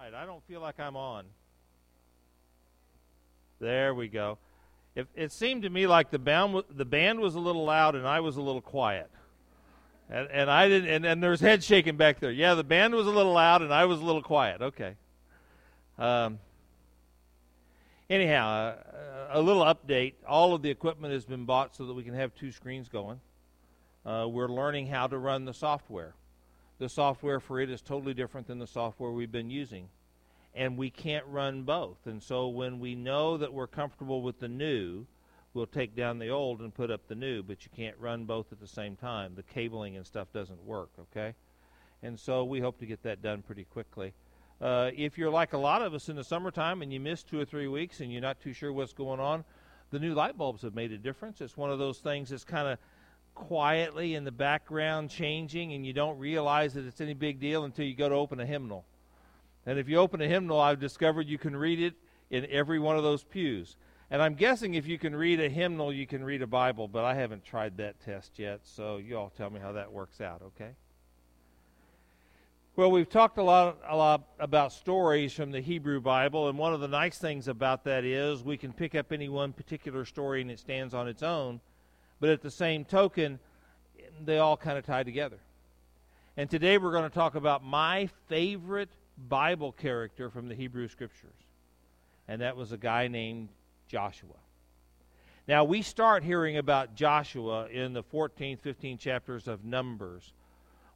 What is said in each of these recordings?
right, I don't feel like I'm on. There we go. If, it seemed to me like the band, the band was a little loud and I was a little quiet. And, and I didn't, and, and there's head shaking back there. Yeah, the band was a little loud and I was a little quiet. Okay. Um, anyhow, uh, a little update. All of the equipment has been bought so that we can have two screens going. Uh, we're learning how to run the software. The software for it is totally different than the software we've been using. And we can't run both. And so when we know that we're comfortable with the new, we'll take down the old and put up the new, but you can't run both at the same time. The cabling and stuff doesn't work, okay? And so we hope to get that done pretty quickly. Uh, if you're like a lot of us in the summertime and you miss two or three weeks and you're not too sure what's going on, the new light bulbs have made a difference. It's one of those things that's kind of quietly in the background changing, and you don't realize that it's any big deal until you go to open a hymnal. And if you open a hymnal, I've discovered you can read it in every one of those pews. And I'm guessing if you can read a hymnal, you can read a Bible, but I haven't tried that test yet, so you all tell me how that works out, okay? Well, we've talked a lot, a lot about stories from the Hebrew Bible, and one of the nice things about that is we can pick up any one particular story and it stands on its own, but at the same token, they all kind of tie together. And today we're going to talk about my favorite Bible character from the Hebrew Scriptures, and that was a guy named Joshua. Now, we start hearing about Joshua in the 14th, 15th chapters of Numbers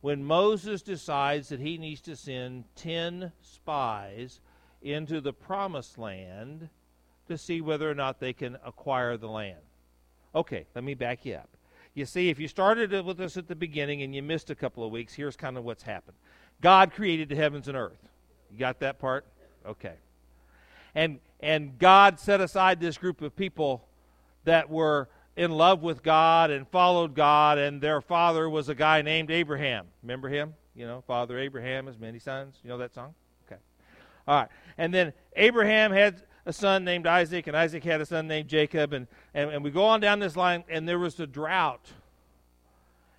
when Moses decides that he needs to send 10 spies into the promised land to see whether or not they can acquire the land. Okay, let me back you up. You see, if you started with us at the beginning and you missed a couple of weeks, here's kind of what's happened God created the heavens and earth. You got that part? Okay and and God set aside this group of people that were in love with God and followed God, and their father was a guy named Abraham. Remember him? You know, Father Abraham has many sons. You know that song? Okay. All right. And then Abraham had a son named Isaac, and Isaac had a son named Jacob, and, and, and we go on down this line, and there was a drought.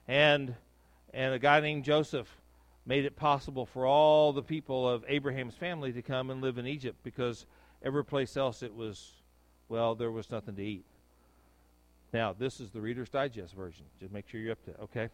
And and a guy named Joseph made it possible for all the people of Abraham's family to come and live in Egypt because Every place else it was, well, there was nothing to eat. Now, this is the Reader's Digest version. Just make sure you're up to it, okay?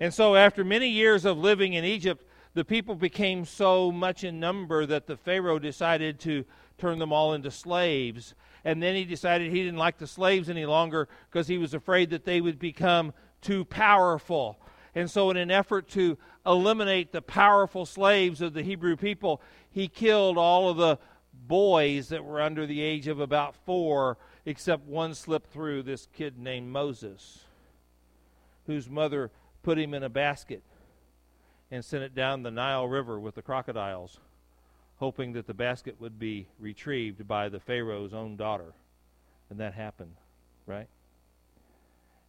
And so, after many years of living in Egypt, the people became so much in number that the Pharaoh decided to turn them all into slaves. And then he decided he didn't like the slaves any longer because he was afraid that they would become too powerful. And so, in an effort to eliminate the powerful slaves of the Hebrew people, he killed all of the boys that were under the age of about four, except one slipped through, this kid named Moses, whose mother put him in a basket and sent it down the Nile River with the crocodiles, hoping that the basket would be retrieved by the Pharaoh's own daughter. And that happened, right?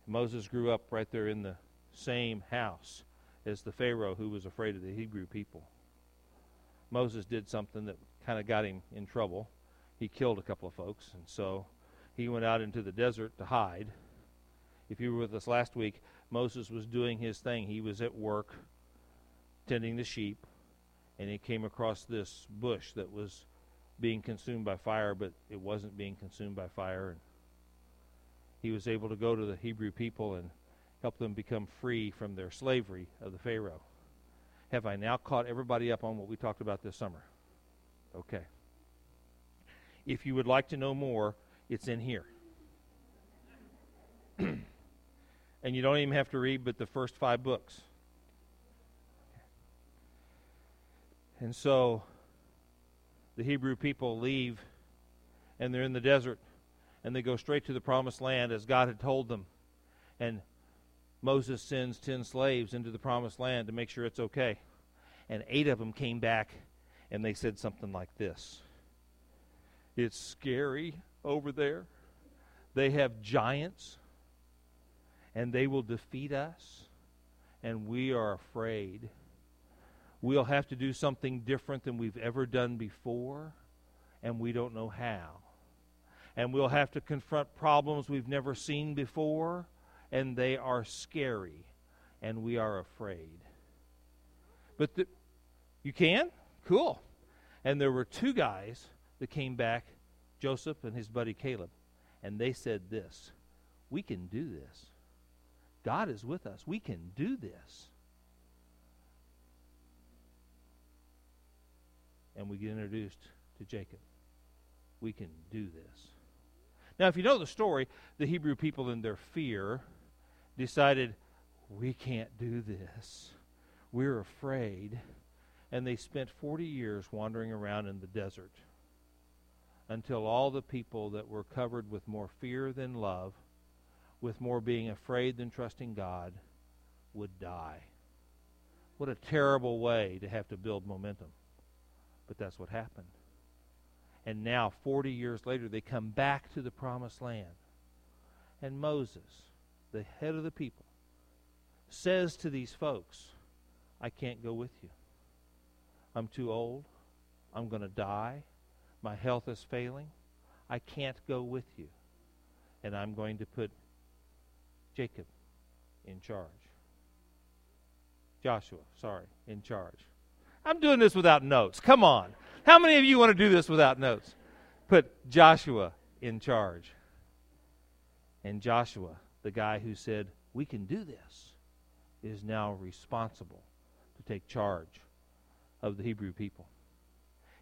Moses grew up right there in the same house as the Pharaoh who was afraid of the Hebrew people. Moses did something that kind of got him in trouble. He killed a couple of folks, and so he went out into the desert to hide. If you were with us last week, Moses was doing his thing. He was at work tending the sheep, and he came across this bush that was being consumed by fire, but it wasn't being consumed by fire. And he was able to go to the Hebrew people and help them become free from their slavery of the Pharaoh. Have I now caught everybody up on what we talked about this summer? Okay. If you would like to know more, it's in here. and you don't even have to read but the first five books. And so the Hebrew people leave and they're in the desert and they go straight to the promised land as God had told them. And Moses sends 10 slaves into the promised land to make sure it's okay. And eight of them came back and they said something like this It's scary over there. They have giants, and they will defeat us, and we are afraid. We'll have to do something different than we've ever done before, and we don't know how. And we'll have to confront problems we've never seen before, and they are scary, and we are afraid. But the, you can? Cool. And there were two guys that came back, Joseph and his buddy Caleb, and they said this We can do this. God is with us. We can do this. And we get introduced to Jacob. We can do this. Now, if you know the story, the Hebrew people, in their fear, decided, We can't do this. We're afraid. And they spent 40 years wandering around in the desert until all the people that were covered with more fear than love, with more being afraid than trusting God, would die. What a terrible way to have to build momentum. But that's what happened. And now, 40 years later, they come back to the promised land. And Moses, the head of the people, says to these folks, I can't go with you. I'm too old. I'm going to die. My health is failing. I can't go with you. And I'm going to put Jacob in charge. Joshua, sorry, in charge. I'm doing this without notes. Come on. How many of you want to do this without notes? Put Joshua in charge. And Joshua, the guy who said, We can do this, is now responsible to take charge of the Hebrew people.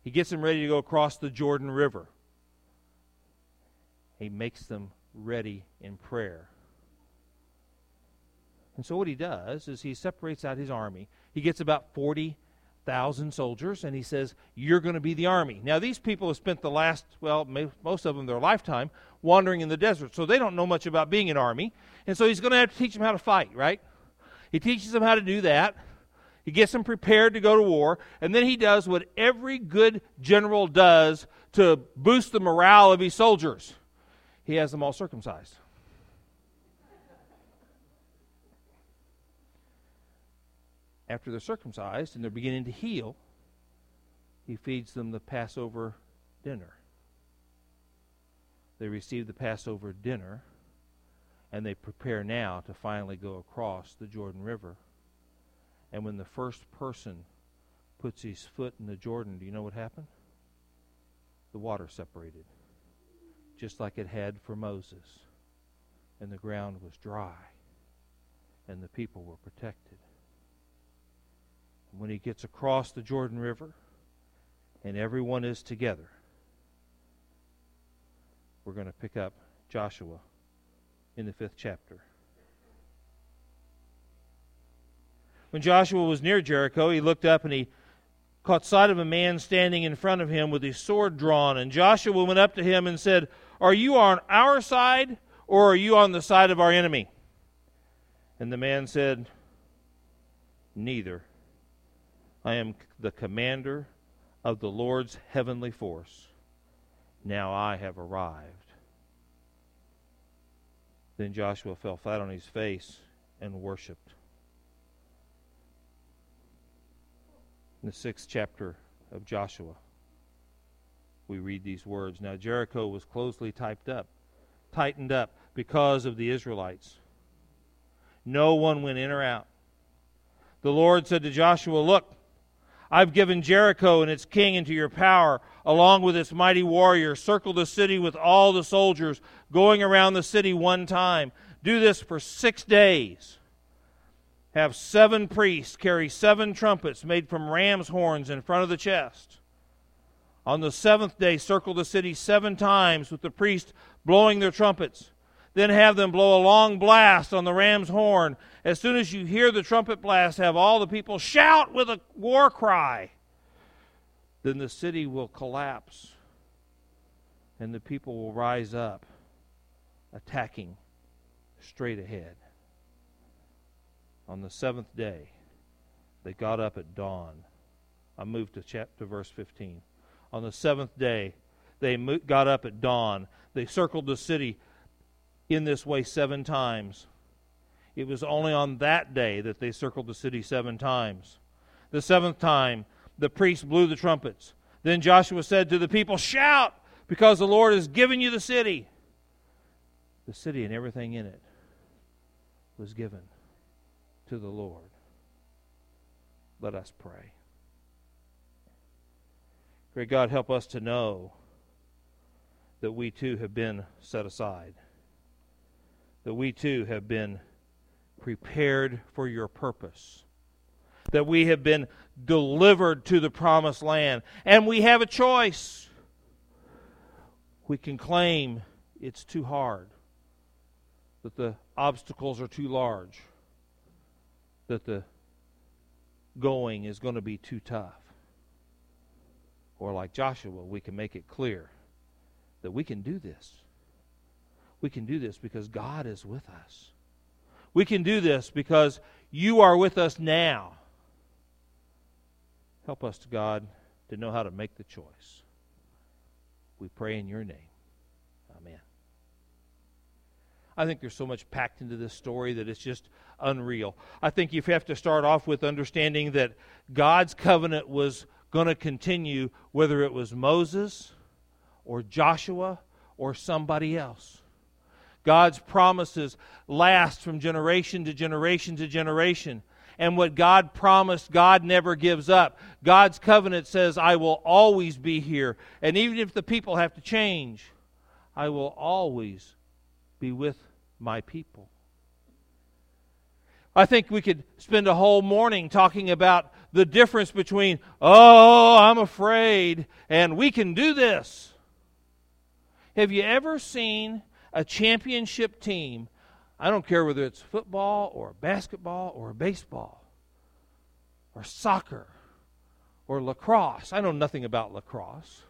He gets them ready to go across the Jordan River. He makes them ready in prayer. And so, what he does is he separates out his army. He gets about 40,000 soldiers, and he says, You're going to be the army. Now, these people have spent the last, well, most of them their lifetime, wandering in the desert, so they don't know much about being an army. And so, he's going to have to teach them how to fight, right? He teaches them how to do that. He gets them prepared to go to war, and then he does what every good general does to boost the morale of his soldiers he has them all circumcised. After they're circumcised and they're beginning to heal, he feeds them the Passover dinner. They receive the Passover dinner, and they prepare now to finally go across the Jordan River. And when the first person puts his foot in the Jordan, do you know what happened? The water separated, just like it had for Moses. And the ground was dry, and the people were protected. When he gets across the Jordan River, and everyone is together, we're going to pick up Joshua in the fifth chapter. When Joshua was near Jericho, he looked up and he caught sight of a man standing in front of him with his sword drawn. And Joshua went up to him and said, Are you on our side or are you on the side of our enemy? And the man said, Neither. I am the commander of the Lord's heavenly force. Now I have arrived. Then Joshua fell flat on his face and worshipped. in the sixth chapter of Joshua, we read these words. Now Jericho was closely typed up, tightened up because of the Israelites. No one went in or out. The Lord said to Joshua, Look, I've given Jericho and its king into your power, along with its mighty warriors. Circle the city with all the soldiers, going around the city one time. Do this for six days have seven priests carry seven trumpets made from ram's horns in front of the chest. On the seventh day, circle the city seven times with the priests blowing their trumpets. Then have them blow a long blast on the ram's horn. As soon as you hear the trumpet blast, have all the people shout with a war cry. Then the city will collapse and the people will rise up, attacking straight ahead on the seventh day, they got up at dawn. I move to chapter verse 15. On the seventh day, they got up at dawn. They circled the city in this way seven times. It was only on that day that they circled the city seven times. The seventh time, the priests blew the trumpets. Then Joshua said to the people, Shout, because the Lord has given you the city. The city and everything in it was given to the Lord. Let us pray. Great God, help us to know that we too have been set aside, that we too have been prepared for your purpose, that we have been delivered to the promised land, and we have a choice. We can claim it's too hard, that the obstacles are too large, that the going is going to be too tough. Or, like Joshua, we can make it clear that we can do this. We can do this because God is with us. We can do this because you are with us now. Help us, to God, to know how to make the choice. We pray in your name. Amen. I think there's so much packed into this story that it's just unreal. I think you have to start off with understanding that God's covenant was going to continue whether it was Moses or Joshua or somebody else. God's promises last from generation to generation to generation. And what God promised, God never gives up. God's covenant says, I will always be here. And even if the people have to change, I will always be with my people. I think we could spend a whole morning talking about the difference between, oh, I'm afraid, and we can do this. Have you ever seen a championship team? I don't care whether it's football or basketball or baseball or soccer or lacrosse. I know nothing about lacrosse.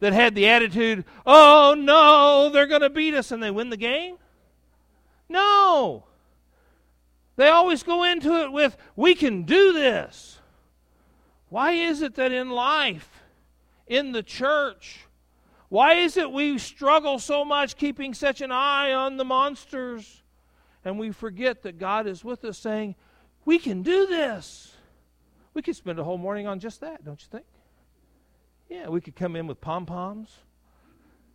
That had the attitude, oh no, they're going to beat us, and they win the game? No. They always go into it with, we can do this. Why is it that in life, in the church, why is it we struggle so much keeping such an eye on the monsters? And we forget that God is with us saying, we can do this. We could spend a whole morning on just that, don't you think? Yeah, we could come in with pom poms,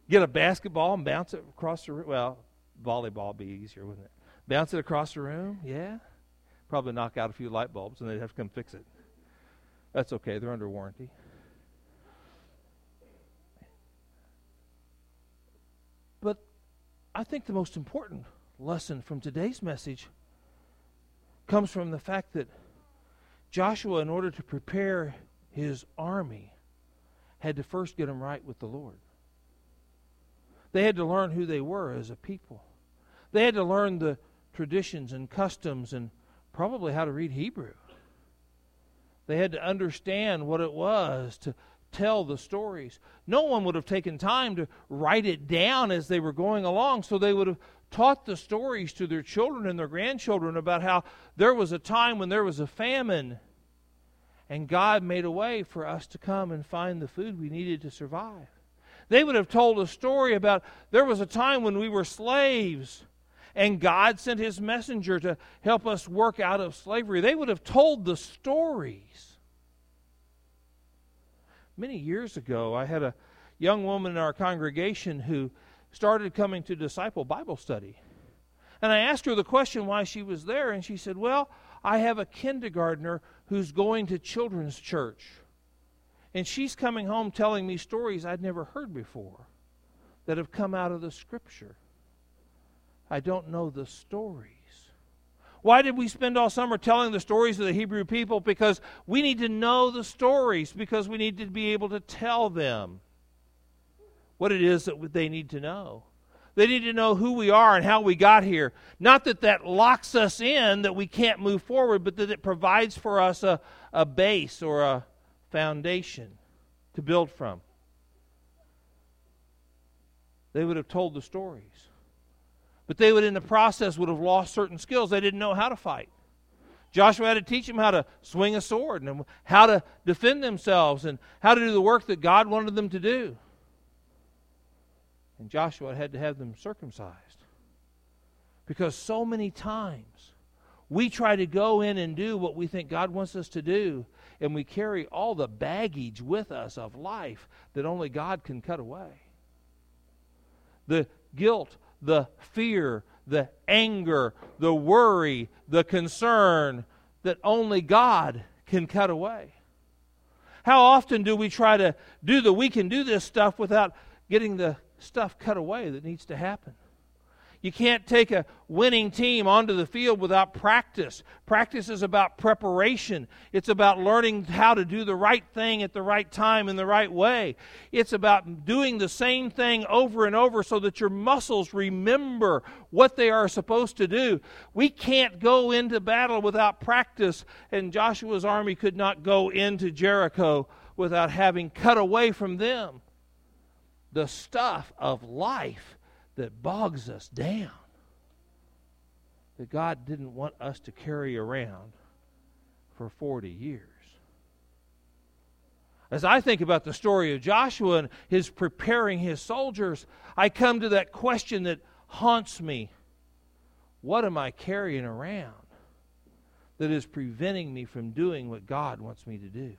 get a basketball and bounce it across the room. Well, volleyball would be easier, wouldn't it? Bounce it across the room, yeah. Probably knock out a few light bulbs and they'd have to come fix it. That's okay, they're under warranty. But I think the most important lesson from today's message comes from the fact that Joshua, in order to prepare his army, had to first get them right with the Lord. They had to learn who they were as a people. They had to learn the traditions and customs and probably how to read Hebrew. They had to understand what it was to tell the stories. No one would have taken time to write it down as they were going along, so they would have taught the stories to their children and their grandchildren about how there was a time when there was a famine and God made a way for us to come and find the food we needed to survive. They would have told a story about there was a time when we were slaves and God sent his messenger to help us work out of slavery. They would have told the stories. Many years ago, I had a young woman in our congregation who started coming to disciple Bible study. And I asked her the question why she was there, and she said, Well, I have a kindergartner who's going to children's church. And she's coming home telling me stories I'd never heard before that have come out of the scripture. I don't know the stories. Why did we spend all summer telling the stories of the Hebrew people? Because we need to know the stories, because we need to be able to tell them what it is that they need to know. They need to know who we are and how we got here. Not that that locks us in, that we can't move forward, but that it provides for us a, a base or a foundation to build from. They would have told the stories. But they would, in the process, would have lost certain skills. They didn't know how to fight. Joshua had to teach them how to swing a sword and how to defend themselves and how to do the work that God wanted them to do. And Joshua had to have them circumcised. Because so many times we try to go in and do what we think God wants us to do, and we carry all the baggage with us of life that only God can cut away. The guilt the fear, the anger, the worry, the concern that only God can cut away. How often do we try to do the we can do this stuff without getting the stuff cut away that needs to happen? You can't take a winning team onto the field without practice. Practice is about preparation. It's about learning how to do the right thing at the right time in the right way. It's about doing the same thing over and over so that your muscles remember what they are supposed to do. We can't go into battle without practice, and Joshua's army could not go into Jericho without having cut away from them the stuff of life that bogs us down that God didn't want us to carry around for 40 years. As I think about the story of Joshua and his preparing his soldiers, I come to that question that haunts me What am I carrying around that is preventing me from doing what God wants me to do?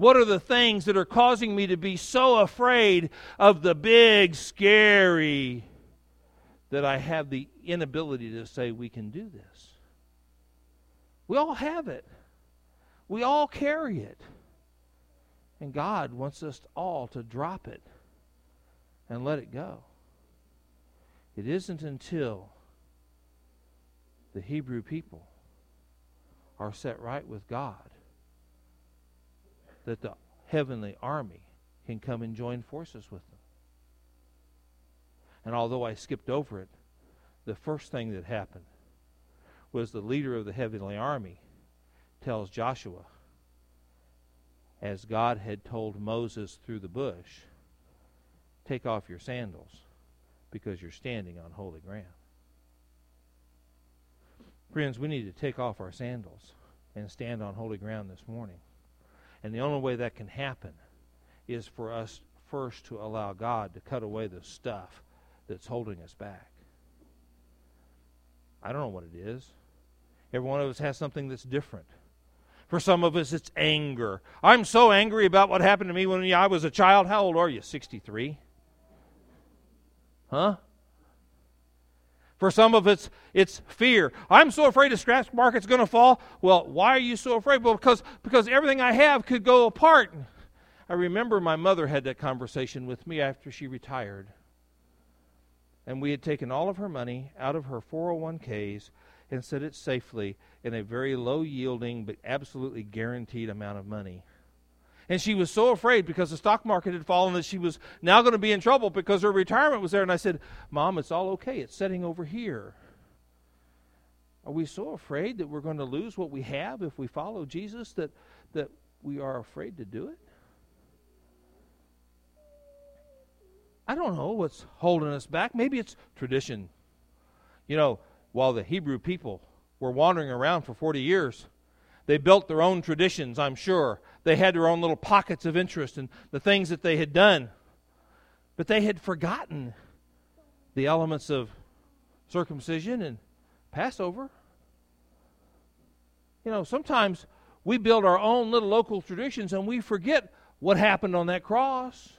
What are the things that are causing me to be so afraid of the big, scary, that I have the inability to say we can do this? We all have it, we all carry it. And God wants us all to drop it and let it go. It isn't until the Hebrew people are set right with God that the heavenly army can come and join forces with them. And although I skipped over it, the first thing that happened was the leader of the heavenly army tells Joshua, as God had told Moses through the bush, take off your sandals because you're standing on holy ground. Friends, we need to take off our sandals and stand on holy ground this morning. And the only way that can happen is for us first to allow God to cut away the stuff that's holding us back. I don't know what it is. Every one of us has something that's different. For some of us, it's anger. I'm so angry about what happened to me when I was a child. How old are you? 63? Huh? For some of it's it's fear. I'm so afraid the stock market's going to fall. Well, why are you so afraid? Well, because because everything I have could go apart. I remember my mother had that conversation with me after she retired. And we had taken all of her money out of her 401ks and set it safely in a very low yielding but absolutely guaranteed amount of money. And she was so afraid because the stock market had fallen that she was now going to be in trouble because her retirement was there. And I said, Mom, it's all okay. It's setting over here. Are we so afraid that we're going to lose what we have if we follow Jesus that, that we are afraid to do it? I don't know what's holding us back. Maybe it's tradition. You know, while the Hebrew people were wandering around for 40 years, they built their own traditions, I'm sure. They had their own little pockets of interest in the things that they had done. But they had forgotten the elements of circumcision and Passover. You know, sometimes we build our own little local traditions and we forget what happened on that cross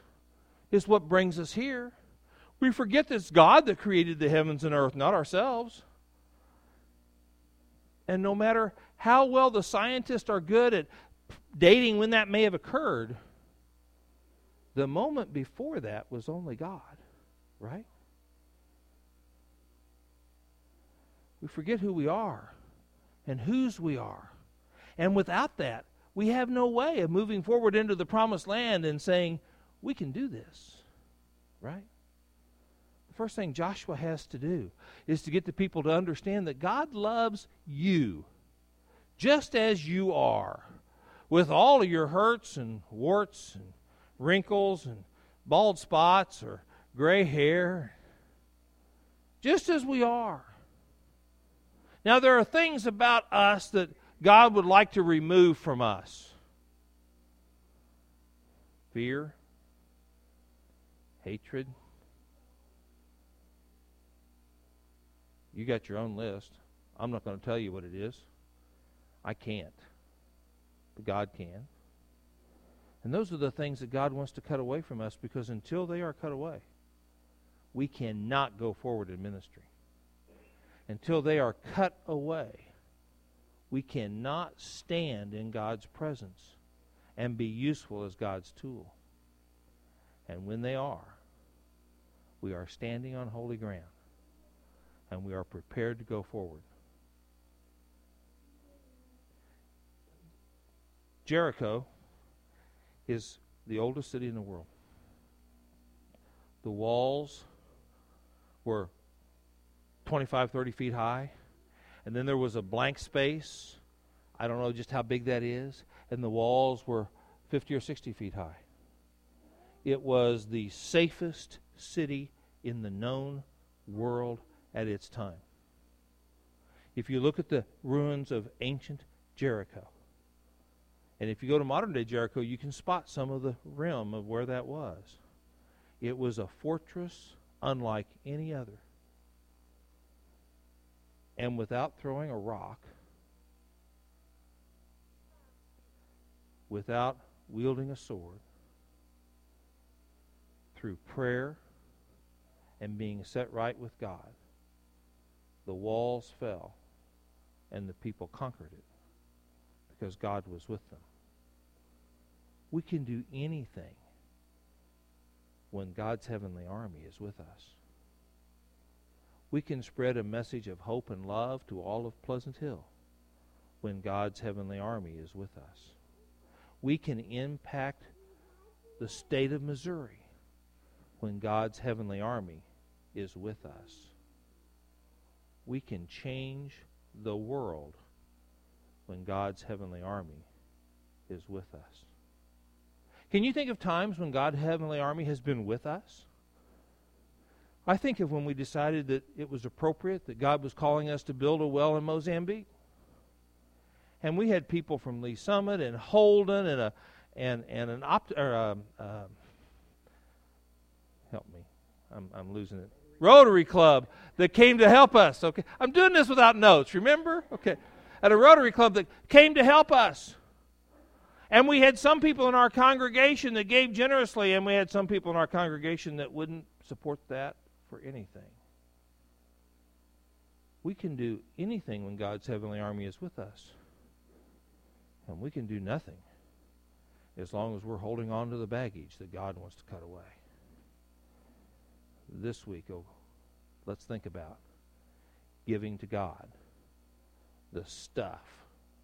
is what brings us here. We forget that it's God that created the heavens and earth, not ourselves. And no matter how well the scientists are good at dating when that may have occurred, the moment before that was only God, right? We forget who we are and whose we are. And without that, we have no way of moving forward into the promised land and saying, we can do this, right? The first thing Joshua has to do is to get the people to understand that God loves you just as you are, with all of your hurts and warts and wrinkles and bald spots or gray hair, just as we are. Now, there are things about us that God would like to remove from us fear, hatred. You got your own list. I'm not going to tell you what it is. I can't. But God can. And those are the things that God wants to cut away from us because until they are cut away, we cannot go forward in ministry. Until they are cut away, we cannot stand in God's presence and be useful as God's tool. And when they are, we are standing on holy ground and we are prepared to go forward. Jericho is the oldest city in the world. The walls were 25, 30 feet high. And then there was a blank space. I don't know just how big that is. And the walls were 50 or 60 feet high. It was the safest city in the known world at its time. If you look at the ruins of ancient Jericho, and if you go to modern day Jericho, you can spot some of the rim of where that was. It was a fortress unlike any other. And without throwing a rock, without wielding a sword, through prayer and being set right with God, the walls fell and the people conquered it because God was with them. We can do anything when God's heavenly army is with us. We can spread a message of hope and love to all of Pleasant Hill when God's heavenly army is with us. We can impact the state of Missouri when God's heavenly army is with us. We can change the world when God's heavenly army is with us. Can you think of times when God's heavenly army has been with us? I think of when we decided that it was appropriate that God was calling us to build a well in Mozambique. And we had people from Lee's Summit and Holden and a and and an opt or um, uh, help me, I'm I'm losing it. Rotary Club that came to help us. Okay, I'm doing this without notes. Remember? Okay, at a Rotary Club that came to help us. And we had some people in our congregation that gave generously, and we had some people in our congregation that wouldn't support that for anything. We can do anything when God's heavenly army is with us. And we can do nothing as long as we're holding on to the baggage that God wants to cut away. This week, oh, let's think about giving to God the stuff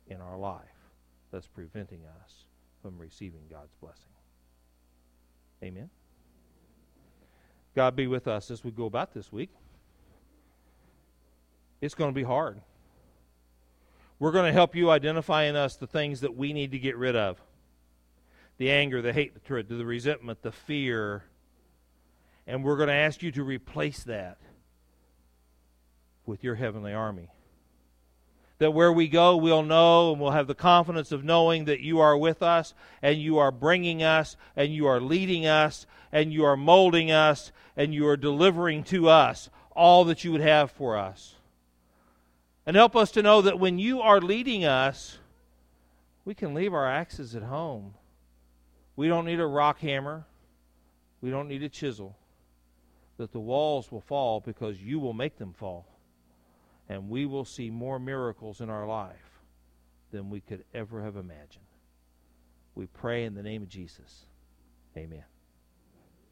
in our life that's preventing us from receiving God's blessing. Amen. God be with us as we go about this week. It's going to be hard. We're going to help you identify in us the things that we need to get rid of the anger, the hate, the, the resentment, the fear. And we're going to ask you to replace that with your heavenly army that where we go, we'll know and we'll have the confidence of knowing that you are with us and you are bringing us and you are leading us and you are molding us and you are delivering to us all that you would have for us. And help us to know that when you are leading us, we can leave our axes at home. We don't need a rock hammer. We don't need a chisel. That the walls will fall because you will make them fall and we will see more miracles in our life than we could ever have imagined. We pray in the name of Jesus. Amen.